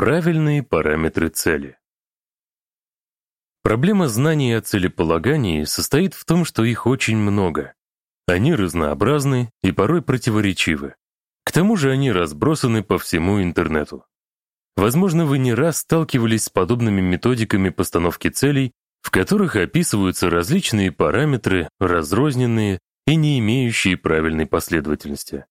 Правильные параметры цели. Проблема знаний о целеполагании состоит в том, что их очень много. Они разнообразны и порой противоречивы. К тому же они разбросаны по всему интернету. Возможно, вы не раз сталкивались с подобными методиками постановки целей, в которых описываются различные параметры, разрозненные и не имеющие правильной последовательности.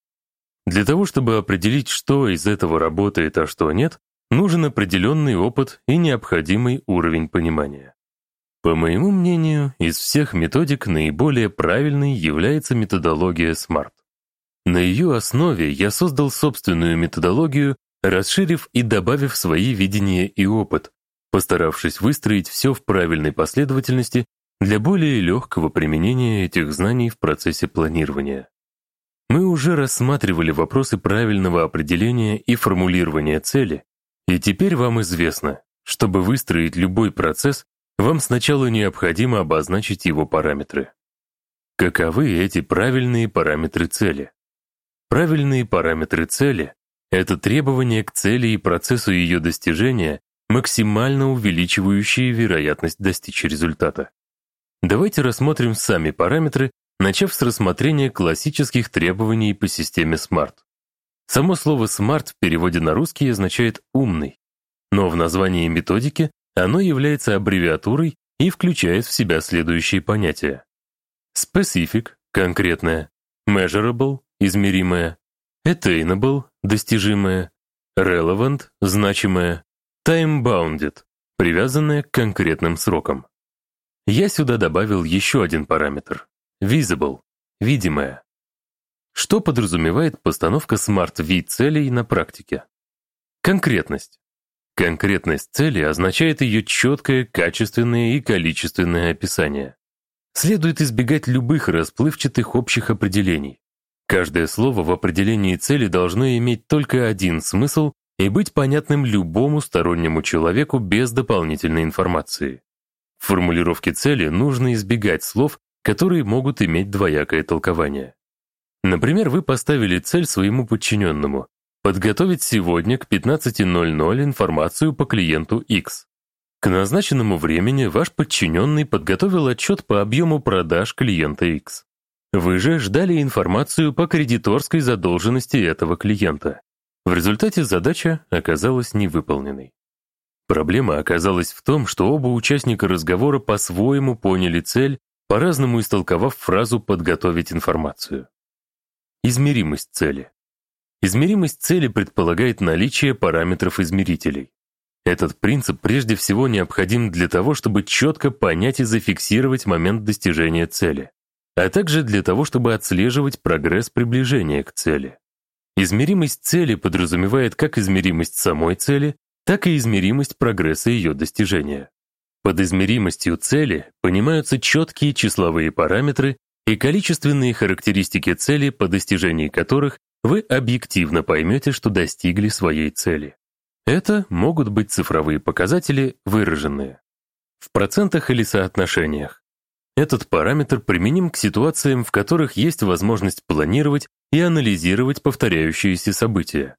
Для того, чтобы определить, что из этого работает, а что нет, нужен определенный опыт и необходимый уровень понимания. По моему мнению, из всех методик наиболее правильной является методология SMART. На ее основе я создал собственную методологию, расширив и добавив свои видения и опыт, постаравшись выстроить все в правильной последовательности для более легкого применения этих знаний в процессе планирования. Мы уже рассматривали вопросы правильного определения и формулирования цели, и теперь вам известно, чтобы выстроить любой процесс, вам сначала необходимо обозначить его параметры. Каковы эти правильные параметры цели? Правильные параметры цели — это требования к цели и процессу ее достижения, максимально увеличивающие вероятность достичь результата. Давайте рассмотрим сами параметры, начав с рассмотрения классических требований по системе SMART. Само слово «smart» в переводе на русский означает «умный», но в названии методики оно является аббревиатурой и включает в себя следующие понятия. Specific — конкретное, measurable — измеримое, attainable — достижимое, relevant — значимое, time-bounded — привязанное к конкретным срокам. Я сюда добавил еще один параметр — visible — видимое. Что подразумевает постановка Smart-V целей на практике? Конкретность. Конкретность цели означает ее четкое, качественное и количественное описание. Следует избегать любых расплывчатых общих определений. Каждое слово в определении цели должно иметь только один смысл и быть понятным любому стороннему человеку без дополнительной информации. В формулировке цели нужно избегать слов, которые могут иметь двоякое толкование. Например, вы поставили цель своему подчиненному подготовить сегодня к 15.00 информацию по клиенту X. К назначенному времени ваш подчиненный подготовил отчет по объему продаж клиента X. Вы же ждали информацию по кредиторской задолженности этого клиента. В результате задача оказалась невыполненной. Проблема оказалась в том, что оба участника разговора по-своему поняли цель, по-разному истолковав фразу «подготовить информацию». Измеримость цели. Измеримость цели предполагает наличие параметров измерителей. Этот принцип прежде всего необходим для того, чтобы четко понять и зафиксировать момент достижения цели, а также для того, чтобы отслеживать прогресс приближения к цели. Измеримость цели подразумевает как измеримость самой цели, так и измеримость прогресса ее достижения. Под измеримостью цели понимаются четкие числовые параметры, и количественные характеристики цели, по достижении которых вы объективно поймете, что достигли своей цели. Это могут быть цифровые показатели, выраженные в процентах или соотношениях. Этот параметр применим к ситуациям, в которых есть возможность планировать и анализировать повторяющиеся события.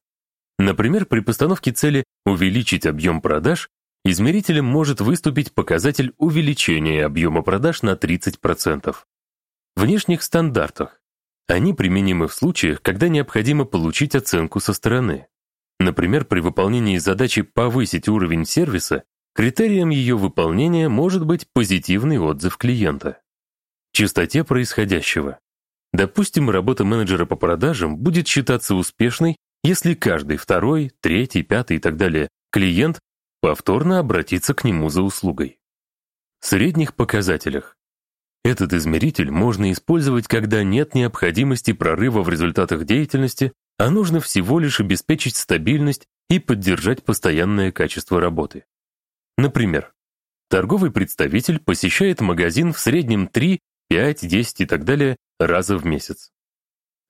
Например, при постановке цели увеличить объем продаж, измерителем может выступить показатель увеличения объема продаж на 30% внешних стандартах. Они применимы в случаях, когда необходимо получить оценку со стороны. Например, при выполнении задачи повысить уровень сервиса, критерием ее выполнения может быть позитивный отзыв клиента. Частоте происходящего. Допустим, работа менеджера по продажам будет считаться успешной, если каждый второй, третий, пятый и так далее клиент повторно обратится к нему за услугой. В средних показателях. Этот измеритель можно использовать, когда нет необходимости прорыва в результатах деятельности, а нужно всего лишь обеспечить стабильность и поддержать постоянное качество работы. Например, торговый представитель посещает магазин в среднем 3, 5, 10 и так далее раза в месяц.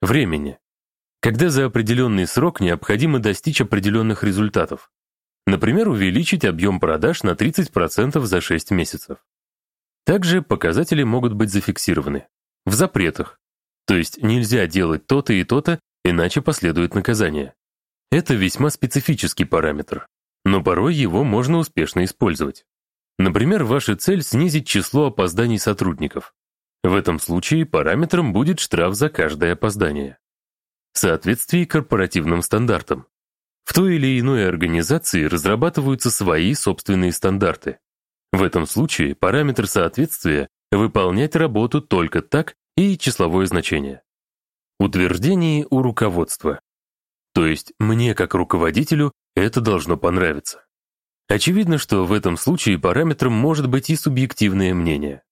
Времени. Когда за определенный срок необходимо достичь определенных результатов. Например, увеличить объем продаж на 30% за 6 месяцев. Также показатели могут быть зафиксированы в запретах, то есть нельзя делать то-то и то-то, иначе последует наказание. Это весьма специфический параметр. но порой его можно успешно использовать. Например, ваша цель — снизить число опозданий сотрудников. В этом случае параметром будет штраф за каждое опоздание. Соответствие корпоративным стандартам. В той или иной организации разрабатываются свои собственные стандарты. В этом случае параметр соответствия — выполнять работу только так и числовое значение. Утверждение у руководства. То есть мне, как руководителю, это должно понравиться. Очевидно, что в этом случае параметром может быть и субъективное мнение.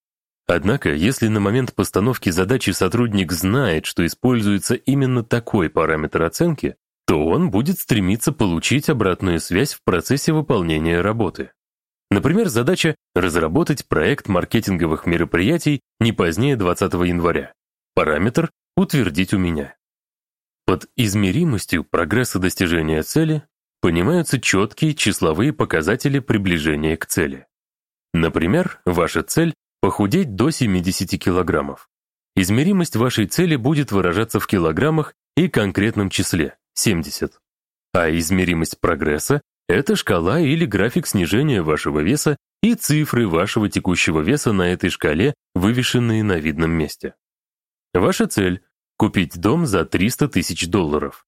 Однако, если на момент постановки задачи сотрудник знает, что используется именно такой параметр оценки, то он будет стремиться получить обратную связь в процессе выполнения работы. Например, задача разработать проект маркетинговых мероприятий не позднее 20 января. Параметр утвердить у меня. Под измеримостью прогресса достижения цели понимаются четкие числовые показатели приближения к цели. Например, ваша цель – похудеть до 70 килограммов. Измеримость вашей цели будет выражаться в килограммах и конкретном числе – 70. А измеримость прогресса – это шкала или график снижения вашего веса и цифры вашего текущего веса на этой шкале, вывешенные на видном месте. Ваша цель – купить дом за 300 тысяч долларов.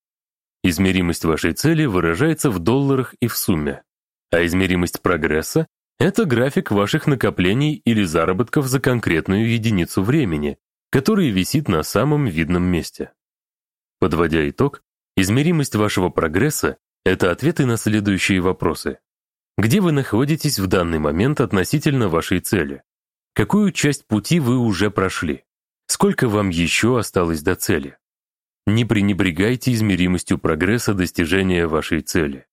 Измеримость вашей цели выражается в долларах и в сумме. А измеримость прогресса – это график ваших накоплений или заработков за конкретную единицу времени, который висит на самом видном месте. Подводя итог, измеримость вашего прогресса – это ответы на следующие вопросы. Где вы находитесь в данный момент относительно вашей цели? Какую часть пути вы уже прошли? Сколько вам еще осталось до цели? Не пренебрегайте измеримостью прогресса достижения вашей цели.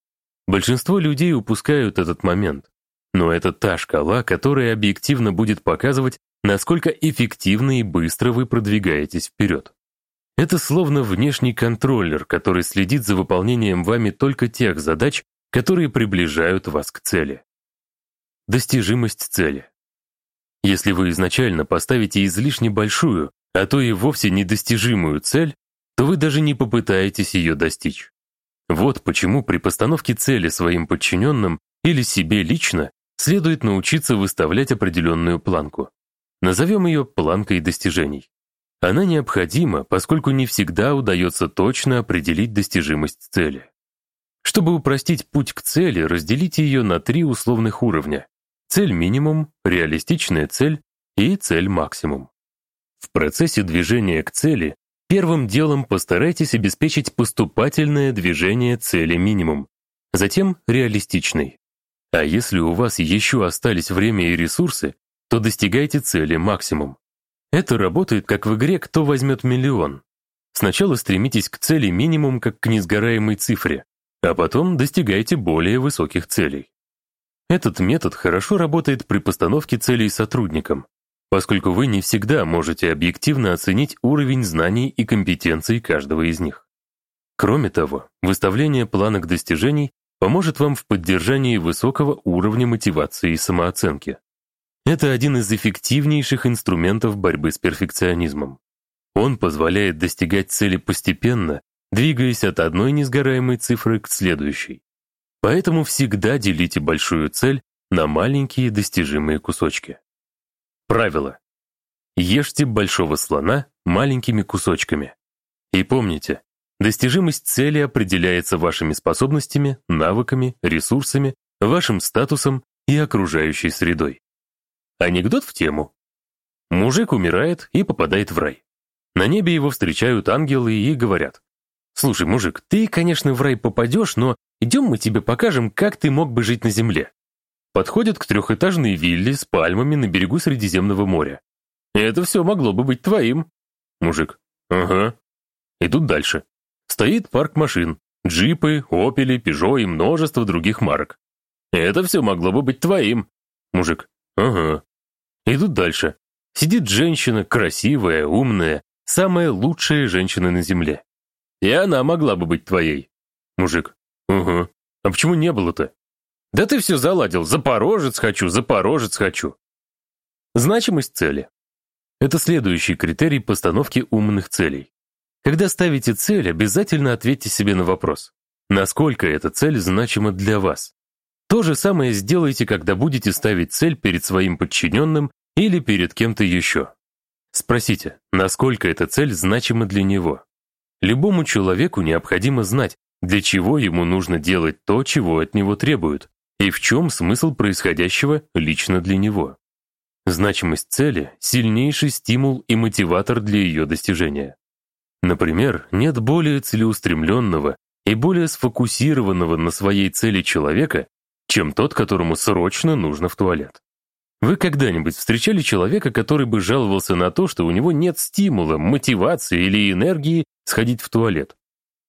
Большинство людей упускают этот момент. Но это та шкала, которая объективно будет показывать, насколько эффективно и быстро вы продвигаетесь вперед. Это словно внешний контроллер, который следит за выполнением вами только тех задач, которые приближают вас к цели. Достижимость цели. Если вы изначально поставите излишне большую, а то и вовсе недостижимую цель, то вы даже не попытаетесь ее достичь. Вот почему при постановке цели своим подчиненным или себе лично следует научиться выставлять определенную планку. Назовем ее планкой достижений. Она необходима, поскольку не всегда удается точно определить достижимость цели. Чтобы упростить путь к цели, разделите ее на три условных уровня. Цель минимум, реалистичная цель и цель максимум. В процессе движения к цели Первым делом постарайтесь обеспечить поступательное движение цели минимум, затем реалистичный. А если у вас еще остались время и ресурсы, то достигайте цели максимум. Это работает как в игре «Кто возьмет миллион?». Сначала стремитесь к цели минимум как к несгораемой цифре, а потом достигайте более высоких целей. Этот метод хорошо работает при постановке целей сотрудникам, поскольку вы не всегда можете объективно оценить уровень знаний и компетенций каждого из них. Кроме того, выставление планок достижений поможет вам в поддержании высокого уровня мотивации и самооценки. Это один из эффективнейших инструментов борьбы с перфекционизмом. Он позволяет достигать цели постепенно, двигаясь от одной несгораемой цифры к следующей. Поэтому всегда делите большую цель на маленькие достижимые кусочки. Правило. Ешьте большого слона маленькими кусочками. И помните, достижимость цели определяется вашими способностями, навыками, ресурсами, вашим статусом и окружающей средой. Анекдот в тему. Мужик умирает и попадает в рай. На небе его встречают ангелы и говорят. «Слушай, мужик, ты, конечно, в рай попадешь, но идем мы тебе покажем, как ты мог бы жить на земле подходят к трехэтажной вилле с пальмами на берегу Средиземного моря. Это все могло бы быть твоим. Мужик. Ага. Идут дальше. Стоит парк машин. Джипы, Опели, Пежо и множество других марок. Это все могло бы быть твоим. Мужик. Ага. Идут дальше. Сидит женщина, красивая, умная, самая лучшая женщина на земле. И она могла бы быть твоей. Мужик. Ага. А почему не было-то? Да ты все заладил. Запорожец хочу, запорожец хочу. Значимость цели. Это следующий критерий постановки умных целей. Когда ставите цель, обязательно ответьте себе на вопрос, насколько эта цель значима для вас. То же самое сделайте, когда будете ставить цель перед своим подчиненным или перед кем-то еще. Спросите, насколько эта цель значима для него. Любому человеку необходимо знать, для чего ему нужно делать то, чего от него требуют, и в чем смысл происходящего лично для него. Значимость цели — сильнейший стимул и мотиватор для ее достижения. Например, нет более целеустремленного и более сфокусированного на своей цели человека, чем тот, которому срочно нужно в туалет. Вы когда-нибудь встречали человека, который бы жаловался на то, что у него нет стимула, мотивации или энергии сходить в туалет?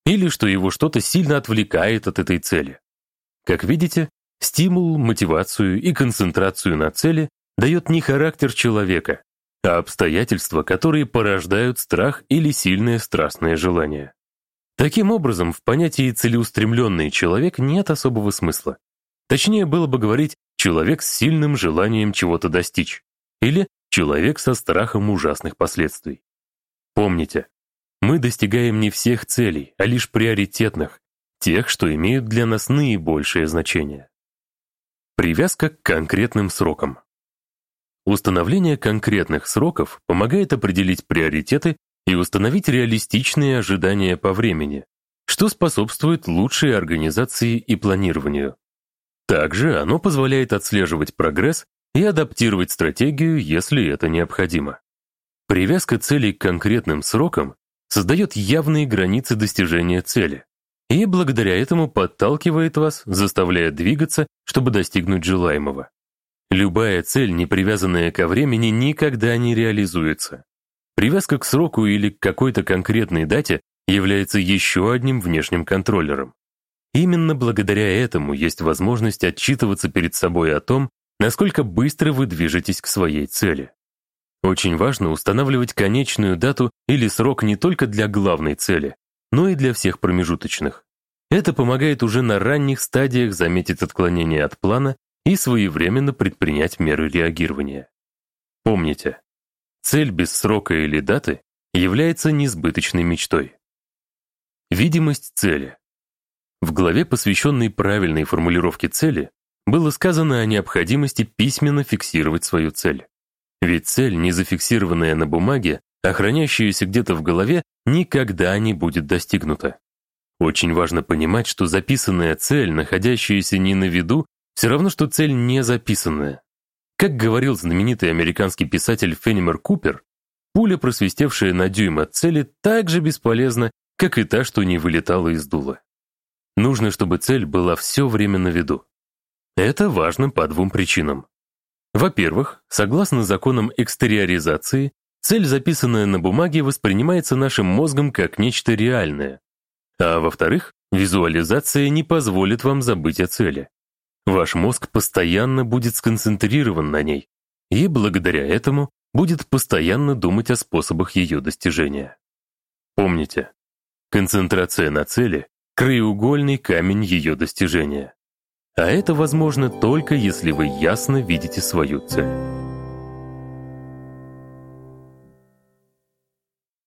Или что его что-то сильно отвлекает от этой цели? Как видите, стимул, мотивацию и концентрацию на цели дает не характер человека, а обстоятельства, которые порождают страх или сильное страстное желание. Таким образом, в понятии «целеустремленный человек» нет особого смысла. Точнее было бы говорить «человек с сильным желанием чего-то достичь» или «человек со страхом ужасных последствий». Помните, мы достигаем не всех целей, а лишь приоритетных, тех, что имеют для нас наибольшее значение. Привязка к конкретным срокам. Установление конкретных сроков помогает определить приоритеты и установить реалистичные ожидания по времени, что способствует лучшей организации и планированию. Также оно позволяет отслеживать прогресс и адаптировать стратегию, если это необходимо. Привязка целей к конкретным срокам создает явные границы достижения цели и благодаря этому подталкивает вас, заставляя двигаться, чтобы достигнуть желаемого. Любая цель, не привязанная ко времени, никогда не реализуется. Привязка к сроку или к какой-то конкретной дате является еще одним внешним контроллером. Именно благодаря этому есть возможность отчитываться перед собой о том, насколько быстро вы движетесь к своей цели. Очень важно устанавливать конечную дату или срок не только для главной цели, но и для всех промежуточных. Это помогает уже на ранних стадиях заметить отклонение от плана и своевременно предпринять меры реагирования. Помните, цель без срока или даты является несбыточной мечтой. Видимость цели. В главе, посвященной правильной формулировке цели, было сказано о необходимости письменно фиксировать свою цель. Ведь цель, не зафиксированная на бумаге, хранящаяся где-то в голове, никогда не будет достигнута. Очень важно понимать, что записанная цель, находящаяся не на виду, все равно, что цель не записанная. Как говорил знаменитый американский писатель Фенимер Купер, пуля, просвистевшая на дюйм от цели, так же бесполезна, как и та, что не вылетала из дула. Нужно, чтобы цель была все время на виду. Это важно по двум причинам. Во-первых, согласно законам экстериоризации, цель, записанная на бумаге, воспринимается нашим мозгом как нечто реальное. А во-вторых, визуализация не позволит вам забыть о цели. Ваш мозг постоянно будет сконцентрирован на ней, и благодаря этому будет постоянно думать о способах ее достижения. Помните, концентрация на цели краеугольный камень ее достижения. А это возможно только если вы ясно видите свою цель.